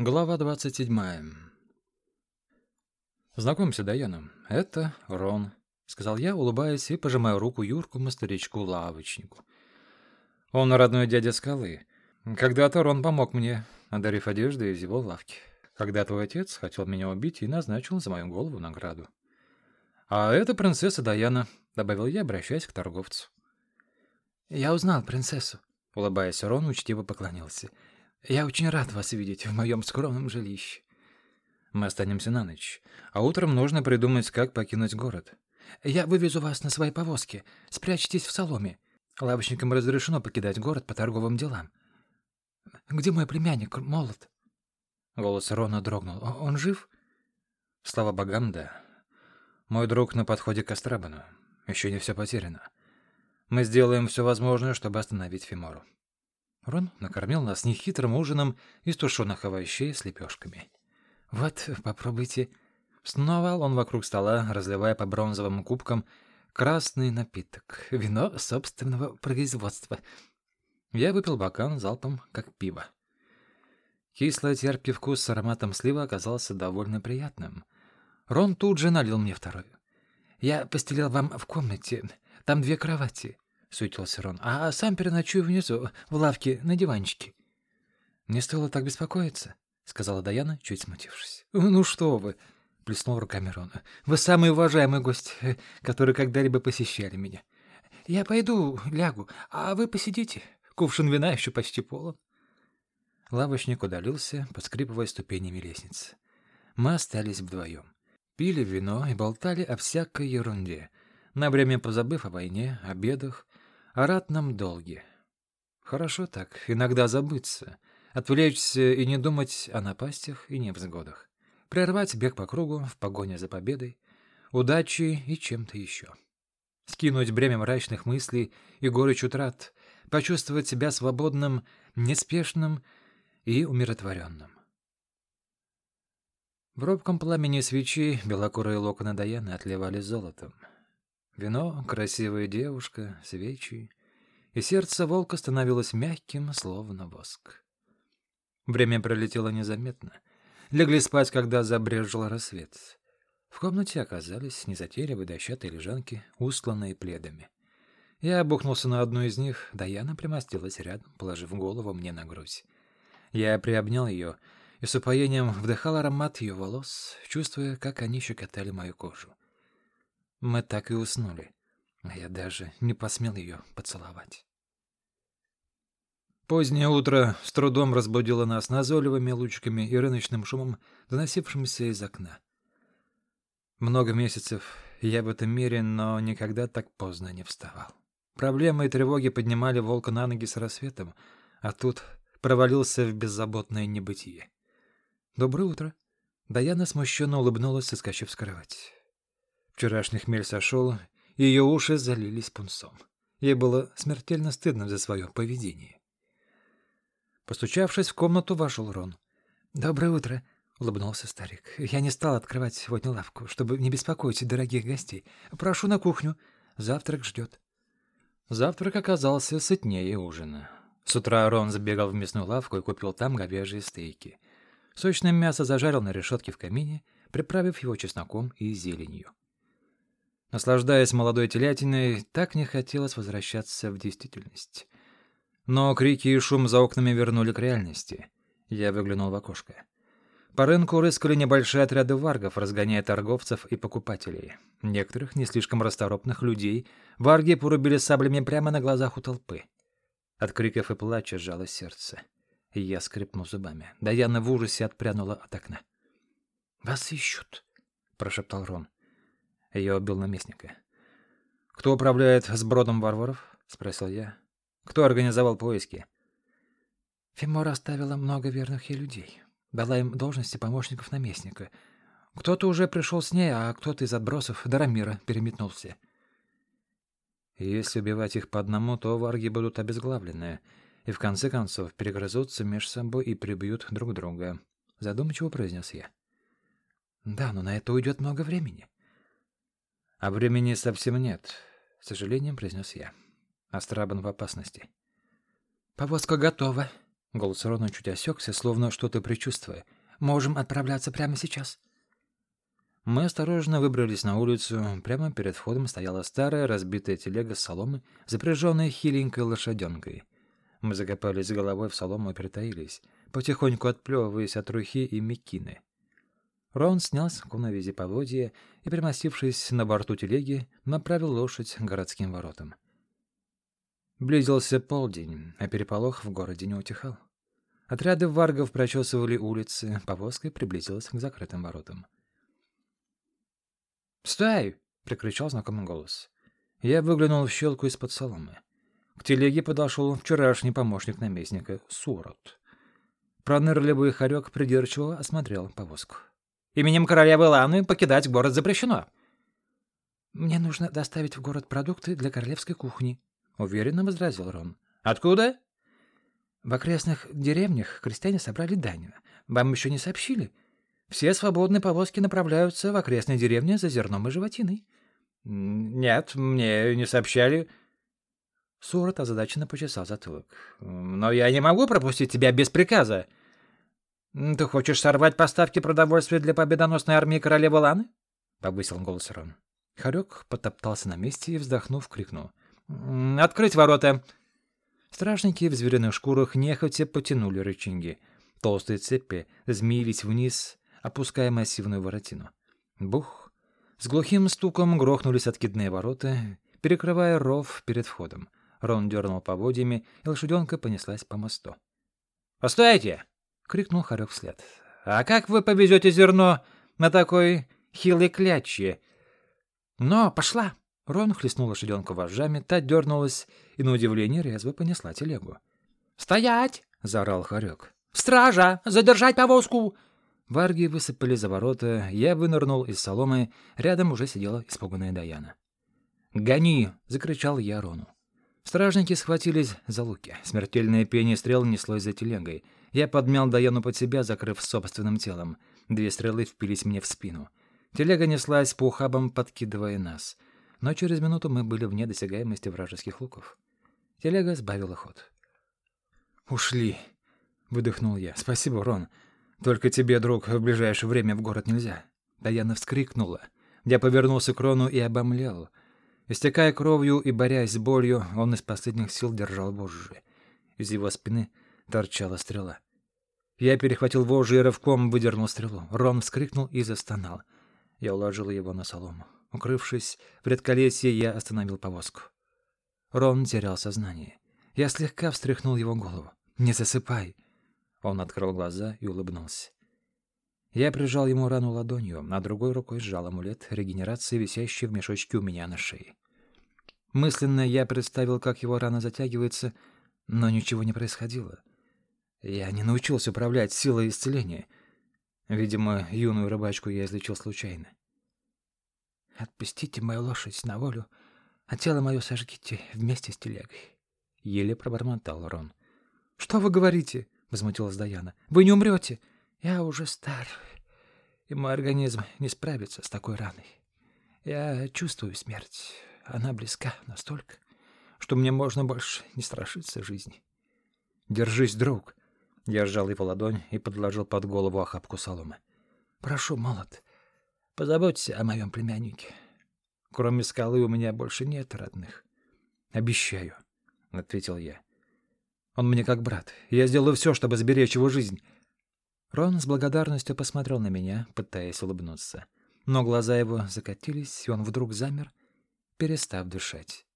Глава 27. «Знакомься, Даяна, это Рон», — сказал я, улыбаясь и пожимая руку Юркому старичку-лавочнику. «Он родной дядя Скалы. Когда-то Рон помог мне, одарив одеждой из его лавки. Когда твой отец хотел меня убить и назначил за мою голову награду. А это принцесса Даяна», — добавил я, обращаясь к торговцу. «Я узнал принцессу», — улыбаясь, Рон учтиво поклонился. Я очень рад вас видеть в моем скромном жилище. Мы останемся на ночь, а утром нужно придумать, как покинуть город. Я вывезу вас на своей повозке. Спрячьтесь в соломе. Лавочникам разрешено покидать город по торговым делам. Где мой племянник, Молот? Голос Рона дрогнул. Он жив? Слава богам, да. Мой друг на подходе к Астрабану. Еще не все потеряно. Мы сделаем все возможное, чтобы остановить Фимору. Рон накормил нас нехитрым ужином из тушеных овощей с лепешками. «Вот, попробуйте». Сновал он вокруг стола, разливая по бронзовым кубкам красный напиток, вино собственного производства. Я выпил бокал залпом, как пиво. Кисло-терпкий вкус с ароматом слива оказался довольно приятным. Рон тут же налил мне вторую. «Я постелил вам в комнате. Там две кровати. — суетился Рон. «А сам переночую внизу, в лавке, на диванчике». «Не стоило так беспокоиться», — сказала Даяна, чуть смутившись. «Ну что вы!» — плеснул руками Рон. «Вы самый уважаемый гость, э, который когда-либо посещали меня. Я пойду, лягу, а вы посидите. Кувшин вина еще почти полон». Лавочник удалился, подскрипывая ступенями лестницы. Мы остались вдвоем. Пили вино и болтали о всякой ерунде, на время позабыв о войне, о бедах, о ратном долге. Хорошо так, иногда забыться, отвлечься и не думать о напастях и невзгодах. Прервать бег по кругу в погоне за победой, удачей и чем-то еще. Скинуть бремя мрачных мыслей и горечь утрат, почувствовать себя свободным, неспешным и умиротворенным. В робком пламени свечи белокурые локоны Даяны отливали золотом — Вино, красивая девушка, свечи. И сердце волка становилось мягким, словно воск. Время пролетело незаметно. Легли спать, когда забрежил рассвет. В комнате оказались незатейливые дощатые лежанки, устланные пледами. Я обухнулся на одну из них, Даяна примостилась рядом, положив голову мне на грудь. Я приобнял ее и с упоением вдыхал аромат ее волос, чувствуя, как они щекотали мою кожу. Мы так и уснули, а я даже не посмел ее поцеловать. Позднее утро с трудом разбудило нас назойливыми лучками и рыночным шумом, доносившимся из окна. Много месяцев я в этом мире, но никогда так поздно не вставал. Проблемы и тревоги поднимали волка на ноги с рассветом, а тут провалился в беззаботное небытие. «Доброе утро!» Даяна смущенно улыбнулась, соскочив с кровати. Вчерашний хмель сошел, и ее уши залились пунцом. Ей было смертельно стыдно за свое поведение. Постучавшись в комнату, вошел Рон. «Доброе утро», — улыбнулся старик. «Я не стал открывать сегодня лавку, чтобы не беспокоить дорогих гостей. Прошу на кухню. Завтрак ждет». Завтрак оказался сытнее ужина. С утра Рон забегал в мясную лавку и купил там говяжьи стейки. Сочное мясо зажарил на решетке в камине, приправив его чесноком и зеленью. Наслаждаясь молодой телятиной, так не хотелось возвращаться в действительность. Но крики и шум за окнами вернули к реальности. Я выглянул в окошко. По рынку рыскали небольшие отряды варгов, разгоняя торговцев и покупателей. Некоторых, не слишком расторопных людей, варги порубили саблями прямо на глазах у толпы. От криков и плача сжалось сердце. Я скрипнул зубами. Даяна в ужасе отпрянула от окна. «Вас ищут», — прошептал Рон. Я убил наместника. «Кто управляет сбродом варваров?» — спросил я. «Кто организовал поиски?» Фимора оставила много верных ей людей. Дала им должности помощников наместника. Кто-то уже пришел с ней, а кто-то из отбросов Дарамира переметнулся. Если убивать их по одному, то варги будут обезглавлены, и в конце концов перегрызутся между собой и прибьют друг друга. Задумчиво произнес я. Да, но на это уйдет много времени. «А времени совсем нет», — с сожалением произнес я. Астрабан в опасности. «Повозка готова», — Голос Рона чуть осекся, словно что-то предчувствуя. «Можем отправляться прямо сейчас». Мы осторожно выбрались на улицу. Прямо перед входом стояла старая разбитая телега с соломы, запряженная хиленькой лошаденкой. Мы закопались головой в солому и притаились, потихоньку отплевываясь от рухи и мекины. Рон снял с коновизи поводья и, примостившись на борту телеги, направил лошадь к городским воротам. Близился полдень, а переполох в городе не утихал. Отряды варгов прочесывали улицы, повозка приблизилась к закрытым воротам. «Стой!» — прикричал знакомый голос. Я выглянул в щелку из-под соломы. К телеге подошел вчерашний помощник наместника Сурот. Пронырливый хорек придирчиво осмотрел повозку. «Именем королевы Ланы покидать город запрещено!» «Мне нужно доставить в город продукты для королевской кухни», — уверенно возразил Рон. «Откуда?» «В окрестных деревнях крестьяне собрали дань. Вам еще не сообщили? Все свободные повозки направляются в окрестные деревни за зерном и животиной». «Нет, мне не сообщали». Сурат озадаченно почесал затылок. «Но я не могу пропустить тебя без приказа. Ты хочешь сорвать поставки продовольствия для победоносной армии королевы Ланы?» — повысил голос Рон. Харек потоптался на месте и, вздохнув, крикнул. «Открыть ворота!» Стражники в звериных шкурах нехотя потянули рычаги. Толстые цепи змеились вниз, опуская массивную воротину. Бух! С глухим стуком грохнулись откидные ворота, перекрывая ров перед входом. Рон дернул поводьями, и лошаденка понеслась по мосту. «Постойте!» — крикнул Харек вслед. «А как вы повезете зерно на такой хилой кляче?» «Но, пошла!» Рон хлестнул лошаденку вожжами, та дернулась и, на удивление, резво понесла телегу. «Стоять!» — заорал Харек. «Стража! Задержать повозку!» Варги высыпали за ворота, я вынырнул из соломы, рядом уже сидела испуганная Даяна. «Гони!» — закричал я Рону. Стражники схватились за луки. Смертельное пение стрел неслось за телегой. Я подмял Даяну под себя, закрыв собственным телом. Две стрелы впились мне в спину. Телега неслась по ухабам, подкидывая нас — но через минуту мы были вне досягаемости вражеских луков. Телега сбавила ход. «Ушли!» — выдохнул я. «Спасибо, Рон. Только тебе, друг, в ближайшее время в город нельзя». Даяна вскрикнула. Я повернулся к Рону и обомлел. Истекая кровью и борясь с болью, он из последних сил держал вожжи. Из его спины торчала стрела. Я перехватил вожжи и рывком выдернул стрелу. Рон вскрикнул и застонал. Я уложил его на солому. Укрывшись в редколесье, я остановил повозку. Рон терял сознание. Я слегка встряхнул его голову. «Не засыпай!» Он открыл глаза и улыбнулся. Я прижал ему рану ладонью, а другой рукой сжал амулет регенерации, висящий в мешочке у меня на шее. Мысленно я представил, как его рана затягивается, но ничего не происходило. Я не научился управлять силой исцеления. Видимо, юную рыбачку я излечил случайно. «Отпустите мою лошадь на волю, а тело мое сожгите вместе с телегой», — еле пробормотал Рон. «Что вы говорите?» — возмутилась Даяна. «Вы не умрете. Я уже стар, и мой организм не справится с такой раной. Я чувствую смерть. Она близка настолько, что мне можно больше не страшиться жизни. Держись, друг!» Я сжал его ладонь и подложил под голову охапку соломы. «Прошу, молот, Позаботься о моем племяннике. Кроме скалы у меня больше нет родных. Обещаю, — ответил я. Он мне как брат. Я сделаю все, чтобы сберечь его жизнь. Рон с благодарностью посмотрел на меня, пытаясь улыбнуться. Но глаза его закатились, и он вдруг замер, перестав дышать.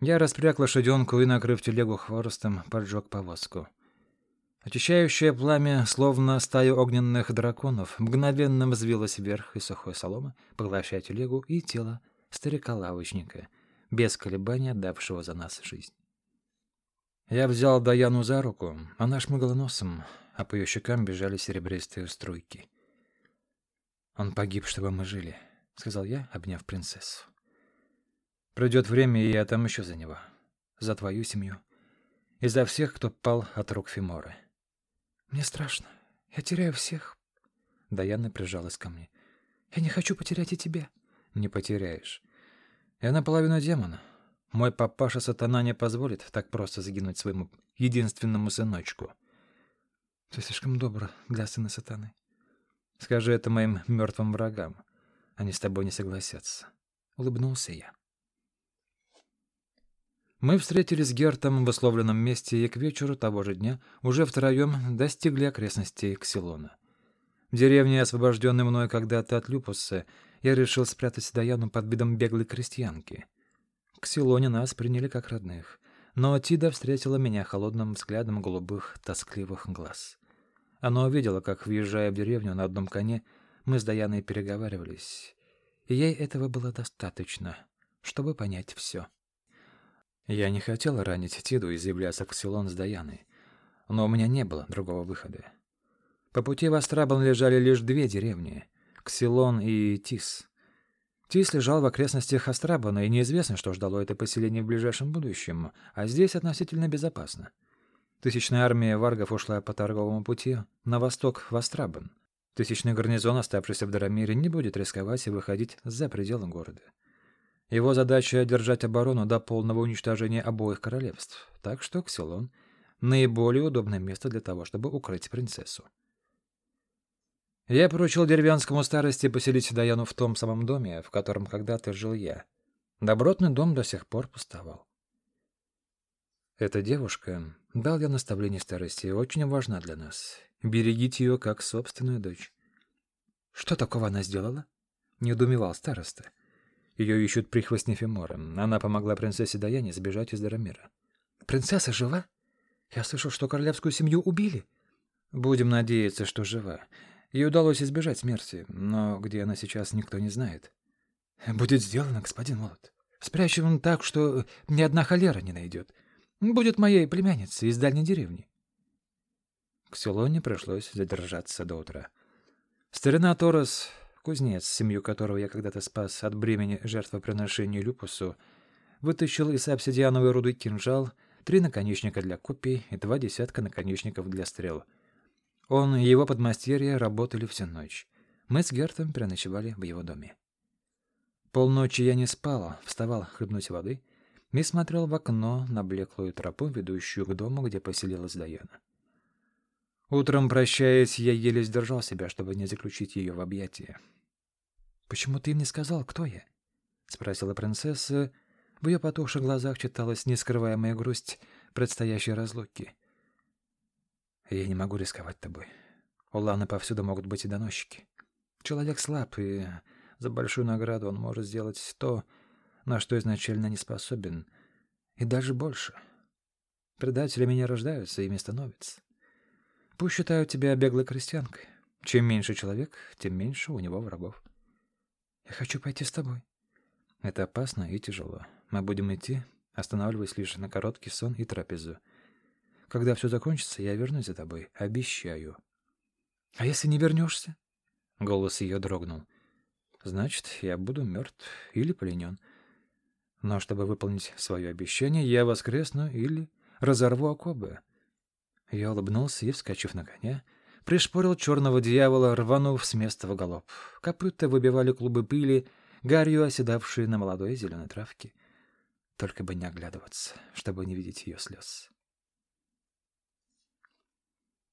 Я распряг лошаденку и, накрыв телегу хворостом, поджег повозку. Очищающее пламя, словно стая огненных драконов, мгновенно взвилось вверх из сухой соломы, поглощая телегу и тело старика-лавочника, без колебания отдавшего за нас жизнь. Я взял Даяну за руку, она шмыгала носом, а по ее щекам бежали серебристые струйки. «Он погиб, чтобы мы жили», — сказал я, обняв принцессу. «Пройдет время, и я отомщу за него, за твою семью и за всех, кто пал от рук Фиморы». Мне страшно. Я теряю всех. Даяна прижалась ко мне. Я не хочу потерять и тебя. Не потеряешь. Я наполовину демона. Мой папаша-сатана не позволит так просто загинуть своему единственному сыночку. Ты слишком добр для сына сатаны. Скажи это моим мертвым врагам. Они с тобой не согласятся. Улыбнулся я. Мы встретились с Гертом в условленном месте и к вечеру того же дня уже втроем достигли окрестностей Ксилона. В деревне, освобожденной мной когда-то от Люпуса, я решил спрятать Даяну под видом беглой крестьянки. В Ксилоне нас приняли как родных, но Тида встретила меня холодным взглядом голубых, тоскливых глаз. Она увидела, как, въезжая в деревню на одном коне, мы с Даяной переговаривались, и ей этого было достаточно, чтобы понять все. Я не хотел ранить Тиду и заявляться в Ксилон с Даяной, но у меня не было другого выхода. По пути в Астрабан лежали лишь две деревни — Ксилон и Тис. Тис лежал в окрестностях Астрабана, и неизвестно, что ждало это поселение в ближайшем будущем, а здесь относительно безопасно. Тысячная армия варгов ушла по торговому пути на восток в Астрабан. Тысячный гарнизон, оставшийся в Дарамире, не будет рисковать и выходить за пределы города. Его задача — держать оборону до полного уничтожения обоих королевств, так что Ксилон — наиболее удобное место для того, чтобы укрыть принцессу. Я поручил деревенскому старости поселить Даяну в том самом доме, в котором когда-то жил я. Добротный дом до сих пор пустовал. Эта девушка, дал я наставление старости, очень важна для нас. Берегите ее как собственную дочь. Что такого она сделала? Не удумевал староста. Ее ищут прихвостни Фимора. Она помогла принцессе Даяне сбежать из Дарамира. «Принцесса жива? Я слышал, что королевскую семью убили». «Будем надеяться, что жива. Ей удалось избежать смерти, но где она сейчас, никто не знает». «Будет сделано, господин Молот. Спрячем так, что ни одна холера не найдет. Будет моей племянницей из дальней деревни». К Селоне пришлось задержаться до утра. Старина Торос Кузнец, семью которого я когда-то спас от бремени жертвоприношения Люпусу, вытащил из обсидиановой руды кинжал, три наконечника для копий и два десятка наконечников для стрел. Он и его подмастерья работали всю ночь. Мы с Гертом переночевали в его доме. Полночи я не спал, вставал хлебнуть воды и смотрел в окно на блеклую тропу, ведущую к дому, где поселилась Даяна. Утром, прощаясь, я еле сдержал себя, чтобы не заключить ее в объятия. «Почему ты им не сказал, кто я?» — спросила принцесса. В ее потухших глазах читалась нескрываемая грусть предстоящей разлуки. «Я не могу рисковать тобой. У Ланы повсюду могут быть и доносчики. Человек слаб, и за большую награду он может сделать то, на что изначально не способен, и даже больше. Предателями не рождаются, ими становятся. Пусть считают тебя беглой крестьянкой. Чем меньше человек, тем меньше у него врагов. Я хочу пойти с тобой. Это опасно и тяжело. Мы будем идти, останавливаясь лишь на короткий сон и трапезу. Когда все закончится, я вернусь за тобой. Обещаю. А если не вернешься? Голос ее дрогнул. Значит, я буду мертв или пленен. Но чтобы выполнить свое обещание, я воскресну или разорву оковы. Я улыбнулся и, вскочив на коня, пришпорил черного дьявола, рванув с места в галоп. Копыта выбивали клубы пыли, гарью оседавшие на молодой зеленой травке. Только бы не оглядываться, чтобы не видеть ее слез.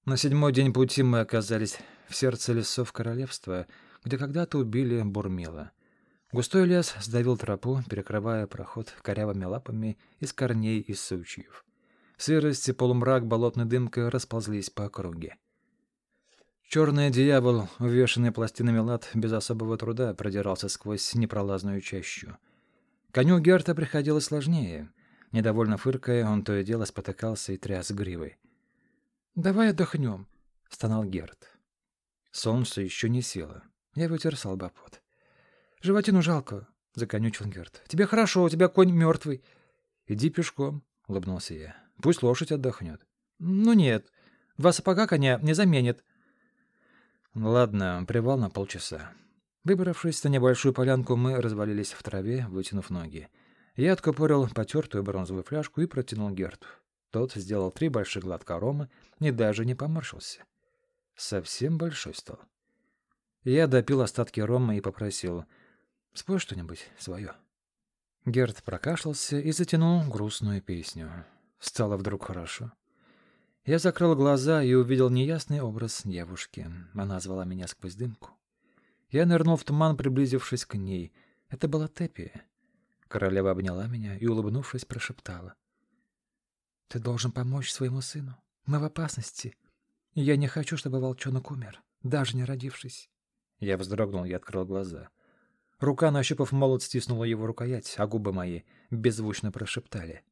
На седьмой день пути мы оказались в сердце лесов королевства, где когда-то убили Бурмила. Густой лес сдавил тропу, перекрывая проход корявыми лапами из корней и сучьев. Сырость и полумрак болотной дымкой расползлись по округе. Черный дьявол, увешанный пластинами лад, без особого труда продирался сквозь непролазную чащу. Коню Герта приходилось сложнее. Недовольно фыркая, он то и дело спотыкался и тряс гривой. «Давай отдохнем», — стонал Герт. Солнце еще не село. Я вытер с лба пот. «Животину жалко», — законючил Герт. «Тебе хорошо, у тебя конь мертвый». «Иди пешком», — улыбнулся я. «Пусть лошадь отдохнет». «Ну нет, два сапога коня не заменит», Ладно, привал на полчаса. Выбравшись на небольшую полянку, мы развалились в траве, вытянув ноги. Я откупорил потертую бронзовую фляжку и протянул Герту. Тот сделал три больших глотка рома и даже не поморщился. Совсем большой стал. Я допил остатки рома и попросил, «Спой что-нибудь свое». Герд прокашлялся и затянул грустную песню. Стало вдруг хорошо. Я закрыл глаза и увидел неясный образ девушки. Она звала меня сквозь дымку. Я нырнул в туман, приблизившись к ней. Это была Тепия. Королева обняла меня и, улыбнувшись, прошептала. — Ты должен помочь своему сыну. Мы в опасности. Я не хочу, чтобы волчонок умер, даже не родившись. Я вздрогнул и открыл глаза. Рука, нащупав молот, стиснула его рукоять, а губы мои беззвучно прошептали.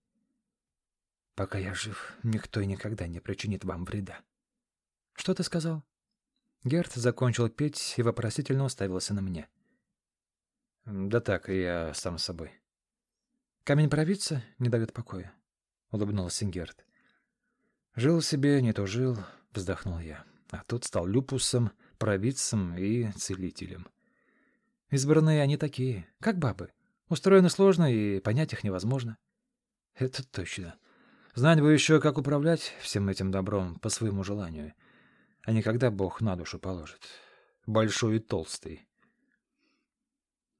«Пока я жив, никто и никогда не причинит вам вреда». «Что ты сказал?» Герт закончил петь и вопросительно уставился на меня. «Да так, я сам с собой». «Камень провидца не дает покоя», — улыбнулся Герт. «Жил себе, не то жил», — вздохнул я. «А тут стал люпусом, провидцем и целителем». Избранные они такие, как бабы. Устроены сложно, и понять их невозможно. Это точно. Знать бы еще, как управлять всем этим добром по своему желанию, а не когда Бог на душу положит. Большой и толстый.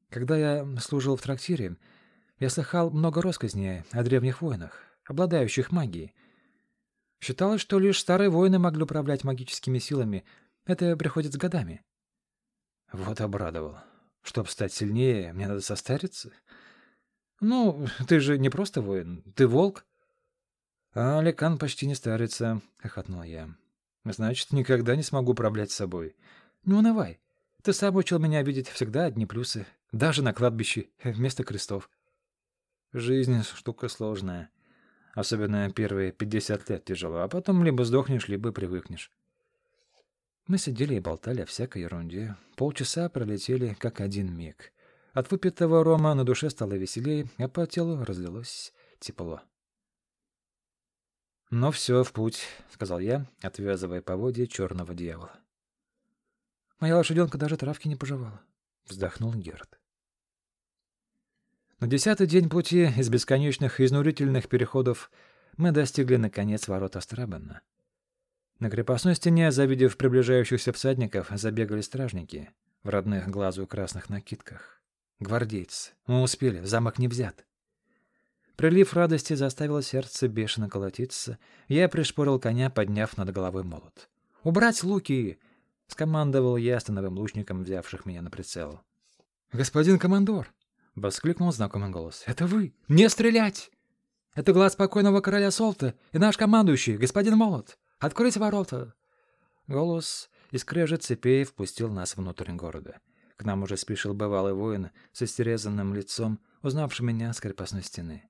Когда я служил в трактире, я слыхал много россказней о древних воинах, обладающих магией. Считалось, что лишь старые воины могли управлять магическими силами. Это приходит с годами. Вот обрадовал. Чтоб стать сильнее, мне надо состариться? Ну, ты же не просто воин, ты волк. А Лекан почти не старится, — хохотнул я. Значит, никогда не смогу управлять собой. Не унывай. Ты сам учил меня видеть всегда одни плюсы, даже на кладбище, вместо крестов. Жизнь — штука сложная. Особенно первые пятьдесят лет тяжело, а потом либо сдохнешь, либо привыкнешь. Мы сидели и болтали о всякой ерунде. Полчаса пролетели, как один миг. От выпитого рома на душе стало веселее, а по телу разлилось тепло. «Ну все, в путь», — сказал я, отвязывая поводья черного дьявола. «Моя лошаденка даже травки не пожевала», — вздохнул Герд. На десятый день пути из бесконечных изнурительных переходов мы достигли, наконец, ворот Астрабана. На крепостной стене, завидев приближающихся всадников, забегали стражники в родных глазу красных накидках. Гвардейцы. Мы успели, замок не взят. Прилив радости заставил сердце бешено колотиться. Я пришпорил коня, подняв над головой молот. «Убрать луки!» — скомандовал я становым лучником, взявших меня на прицел. «Господин командор!» — воскликнул знакомый голос. «Это вы! Не стрелять! Это глаз покойного короля Солта и наш командующий, господин Молот!» Открыть ворота!» Голос и скрежет цепей впустил нас внутрь города. К нам уже спешил бывалый воин с истерезанным лицом, узнавший меня с крепостной стены.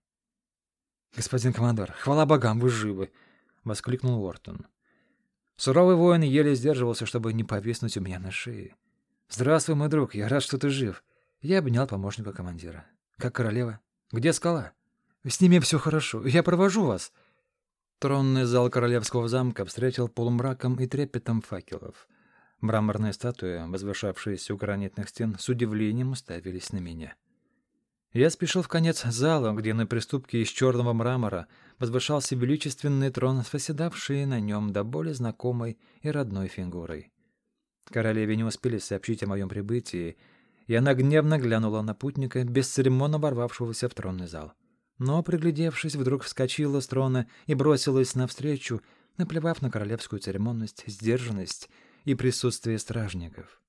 «Господин командор, хвала богам, вы живы!» — воскликнул Уортон. Суровый воин еле сдерживался, чтобы не повиснуть у меня на шее. «Здравствуй, мой друг, я рад, что ты жив!» Я обнял помощника командира. «Как королева? Где скала?» «С ними все хорошо. Я провожу вас!» Тронный зал королевского замка встретил полумраком и трепетом факелов. Мраморные статуи, возвышавшиеся у гранитных стен, с удивлением уставились на меня. Я спешил в конец зала, где на приступке из черного мрамора возвышался величественный трон с восседавшей на нем до боли знакомой и родной фигурой. Королеве не успели сообщить о моем прибытии, и она гневно глянула на путника, бесцеремонно ворвавшегося в тронный зал но, приглядевшись, вдруг вскочила с трона и бросилась навстречу, наплевав на королевскую церемонность, сдержанность и присутствие стражников.